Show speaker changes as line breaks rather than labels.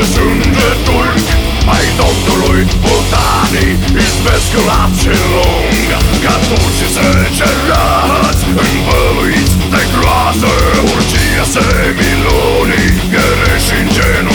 de sânge turc Ai doctorului botanii Izbesc lațe lung. Ca turci săgerați Învăluiți de groază Urgia semilunii Găreși îngenunchează